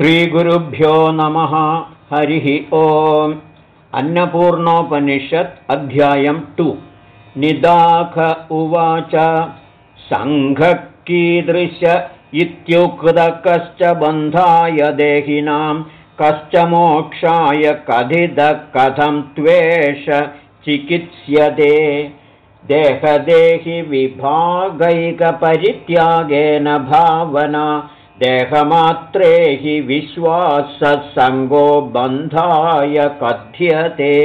श्रीगुरुभ्यो नमः। हरिः ओम्। अन्नपूर्णोपनिषत् अध्यायं टु। निदाख उवाच। सङ्घकीदृश इत्युक्त कश्च बन्धाय देहिनां कश्च मोक्षाय कथितकथं त्वेष चिकित्स्यते। देहदेहिविभागैकपरित्यागेन भावना देहमात्रे हि विश्वाससङ्गो बन्धाय कथ्यते।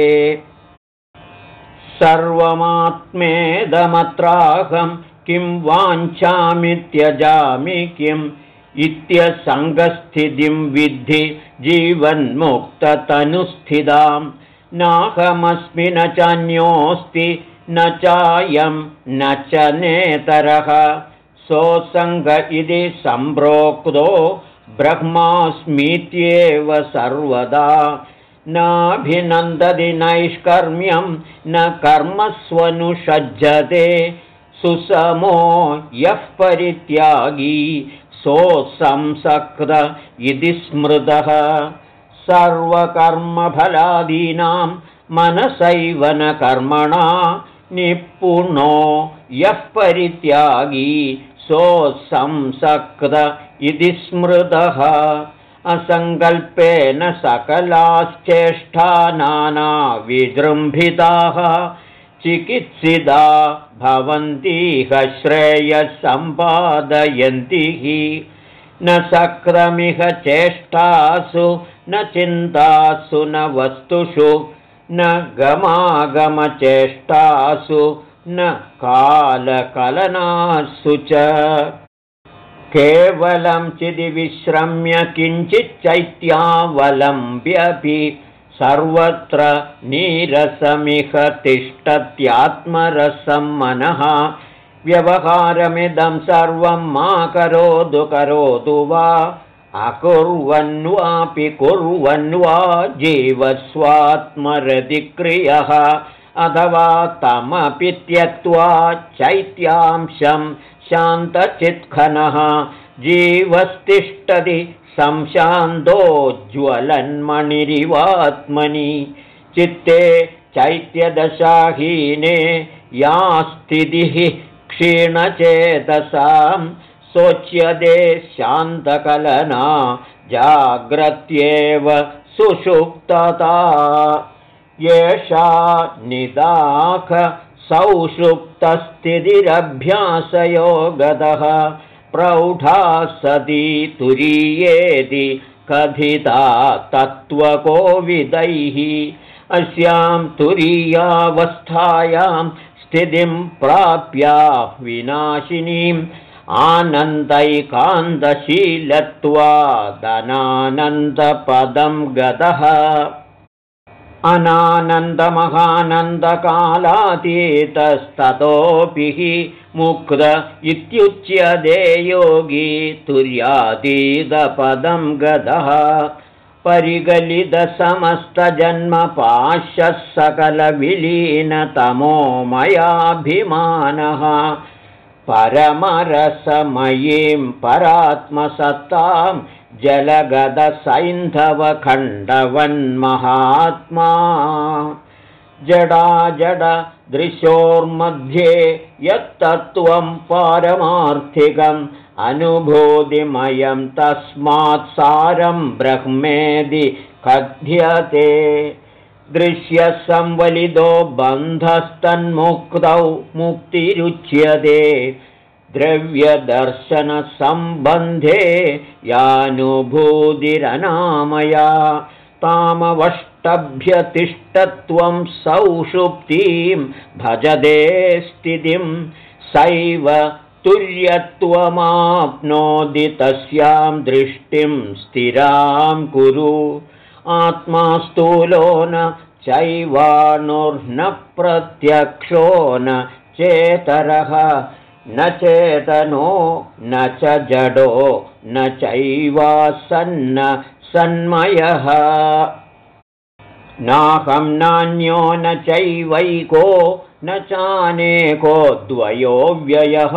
सर्वमात्मेदमत्राहं किं वाञ्छामि त्यजामि किम् इत्यसङ्गस्थितिं विद्धि जीवन्मुक्ततनुस्थितां। नाहमस्मि न चान्योऽस्ति न चायं न च नेतरः सोऽसङ्ग इति सम्प्रोक्तो ब्रह्मास्मीत्येव सर्वदा। नाभिनन्दति नैष्कर्म्यं न कर्मस्वनुषज्जते सुसमो यः परित्यागी सोऽसंसक्त इति स्मृतः। सर्वकर्मफलादीनां मनसैव न कर्मणा निपुणो यः परित्यागी सोऽसंसक्त इति स्मृतः। असङ्कल्पेन सकलाश्चेष्टा नानाविजृम्भिताः। चिकित्सिता भवन्तीह श्रेयसम्पादयन्ति न सक्रमिह चेष्टासु न चिन्तासु न वस्तुषु न गमागमचेष्टासु न कालकलनासु च। केवलं चिदि विश्रम्य किञ्चिच्चैत्यावलम्ब्यपि सर्वत्र नीरसमिह तिष्ठत्यात्मरसं मनः। व्यवहारमिदं सर्वं मा करोतु करोतु वा अकुर्वन्वापि कुर्वन्वा जीवस्वात्मरतिक्रियः अथवा तमपि त्यक्त्वा चैत्यांशं शान्तचित्खनः जीवस्तिष्ठति संशान्तोज्ज्वलन्मणिरिवात्मनि चित्ते चैत्यदशाहीने या स्थितिः क्षीणचेतसां सोच्यते शान्तकलना जाग्रत्येव सुषुप्तता येषा निदाख सौषुप्तस्थितिरभ्यासयो गतः प्रौढा सती तुरीयेति कथिता तत्त्वकोविदैः। अस्यां तुरीयावस्थायां स्थितिं प्राप्या विनाशिनीम्। आनन्दैकान्तशीलत्वादनानन्दपदं गतः अनानन्दमहानन्दकालातीतस्ततोऽपि हि मुक्त इत्युच्यते योगी तुर्यातीतपदं गतः परिगलितसमस्तजन्मपाशः सकलविलीनतमो मयाभिमानः परमरसमयीं परात्मसत्तां जलगदसैन्धवखण्डवन्महात्मा। जडाजडदृशोर्मध्ये यत्तत्त्वं पारमार्थिकम् अनुभूतिमयं तस्मात् सारं ब्रह्मेदि कथ्यते। दृश्यसंवलितो बन्धस्तन्मुक्तौ मुक्तिरुच्यते द्रव्यदर्शनसम्बन्धे यानुभूतिरनामया तामवष्टभ्यतिष्ठत्वं सौषुप्तिं भजदे स्थितिं सैव तुर्यत्वमाप्नोति तस्यां दृष्टिं स्थिरां कुरु। आत्मा स्थूलो न चैवाणुर्न प्रत्यक्षो न चेतरः न चेतनो न च जडो न चैवासन्न सन्मयः। नाहं नान्यो न चैवैको न चानेको द्वयो व्ययः।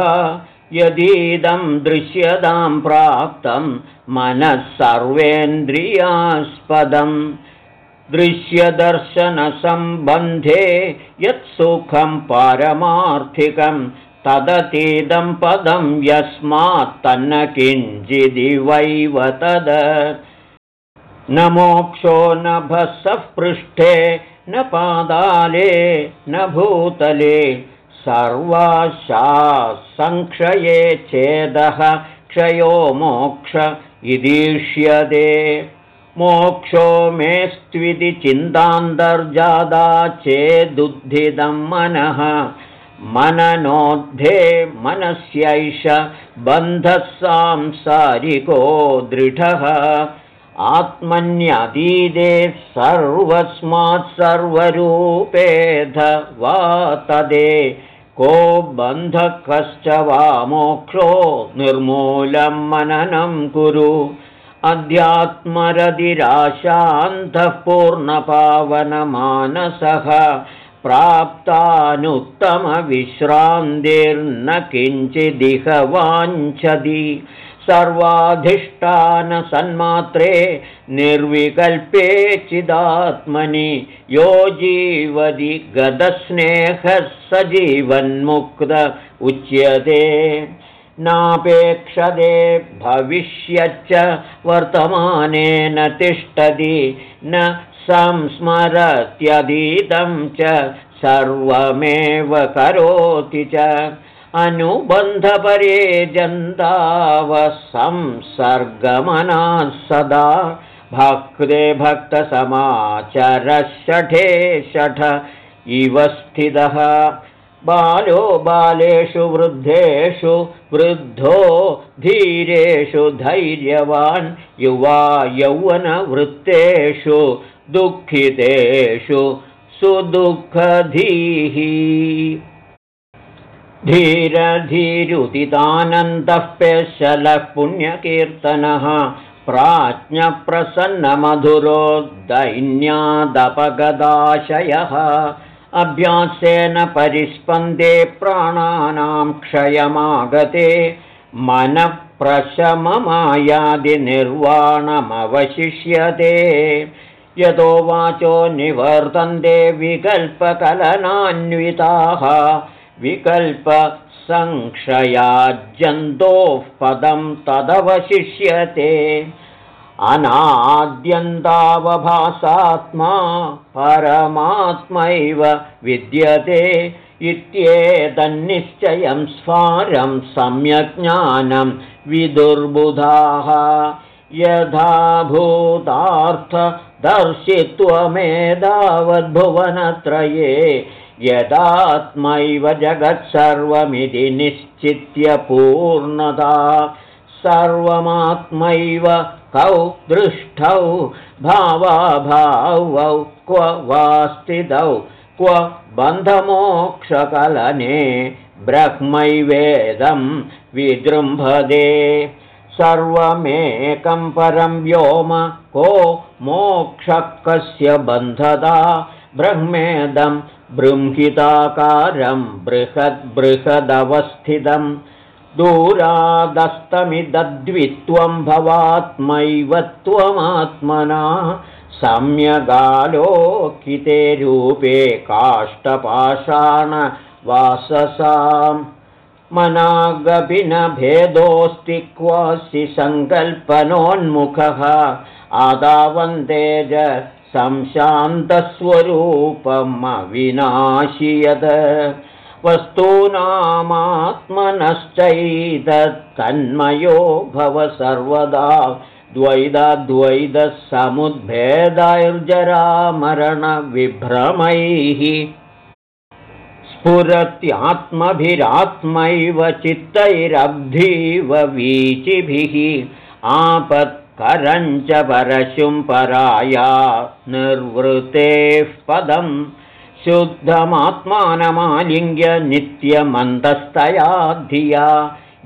यदीदं दृश्यतां प्राप्तं मनः सर्वेन्द्रियास्पदम् दृश्यदर्शनसम्बन्धे यत्सुखं पारमार्थिकं तदतीदं पदं यस्मात् तन्न किञ्चिदिवैव तद। न मोक्षो न भसः पृष्ठे न पादाले न भूतले। सर्वाशासङ्क्षये चेदः क्षयो मोक्ष इदीष्यते। मोक्षो मेस्त्विति चिन्तान्तर्जादा चेदुद्धिदं मनः मननोद्धे मनस्यैष बन्धः सांसारिको दृढः। आत्मन्यतीदे सर्वस्मात् सर्वरूपेध वा तदे को बन्धः कश्च वा मोक्षो निर्मूलं मननं कुरु। अध्यात्मरदिराशान्तः पूर्णपावनमानसः प्राप्तानुत्तमविश्रान्तिर्न किञ्चिदिह वाञ्छति सर्वाधिष्ठानसन्मात्रे निर्विकल्पे चिदात्मनि यो जीवति गतस्नेहः स जीवन्मुक्त उच्यते। नापेक्षते भविष्यच्च वर्तमानेन तिष्ठति। न संस्मरत्यधीतं च सर्वमेव करोति च। अनुबन्धपरे जन्तावसंसर्गमनाः सदा। भक्ते भक्तसमाचरषठे षठ। इव स्थितः। बालो बालेषु वृद्धेषु वृद्धो धीरेषु धैर्यवान्। युवा यौवनवृत्तेषु दुःखितेषु सुदुःखधीः। धीरधीरुदितानन्दः पेशलः पुण्यकीर्तनः प्राज्ञप्रसन्नमधुरो दैन्यादपगदाशयः अभ्यासेन परिस्पन्दे प्राणानां क्षयमागते मनःप्रशममायादिनिर्वाणमवशिष्यते यतो वाचो निवर्तन्ते विकल्पकलनान्विताः। विकल्पसंक्षयाज्यन्तोः पदं तदवशिष्यते। अनाद्यन्तावभासात्मा परमात्मैव विद्यते इत्येतन्निश्चयं स्वारं सम्यक्ज्ञानं विदुर्बुधाः यथा भूतार्थदर्शित्वमेतावद्भुवनत्रये यदात्मैव जगत्सर्वमिति निश्चित्य पूर्णता सर्वमात्मैव कौ दृष्टौ भावाभावौ क्व वा स्थितौ क्व बन्धमोक्षकलने ब्रह्मैवेदं विजृम्भदे सर्वमेकं परं व्योम को मोक्षकस्य बन्धदा ब्रह्मेदं बृंहिताकारं बृहद्बृहदवस्थितम् दूरादस्तमिदद्वित्वं भवात्मैव त्वमात्मना सम्यगालोकिते रूपे काष्ठपाषाणवाससाम् मनागपि न भेदोऽस्ति क्वासि सङ्कल्पनोन्मुखः। आदावन्तेज संशान्तस्वरूपमविनाशि यत् वस्तूनामात्मनश्चैतत्तन्मयो भव सर्वदा। द्वैतद्वैतसमुद्भेदैर्जरामरणविभ्रमैः स्फुरत्यात्मभिरात्मैव चित्तैरब्धीव वीचिभिः आपत्करञ्च परशुं पराया निर्वृतेः पदम् शुद्धमात्मानमालिङ्ग्य नित्यमन्दस्तया धिया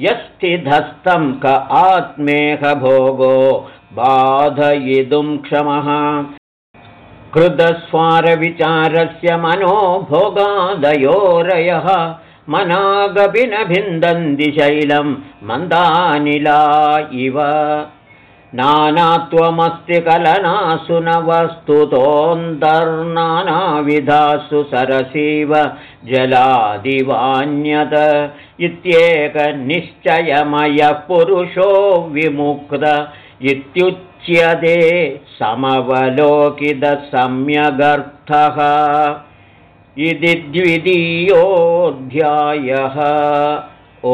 यस्थिधस्तं क आत्मेहभोगो बाधयितुं क्षमः कृतस्वारविचारस्य मनोभोगादयोरयः मनागपि न भिन्दन्ति शैलं मन्दानिला इव नानात्वमस्ति कलनासु न वस्तुतोऽन्तर्नानाविधासु सरसीव जलादिवान्यत इत्येकनिश्चयमयः पुरुषो विमुक्त इत्युच्यते समवलोकितसम्यगर्थः इति द्वितीयोऽध्यायः। ओ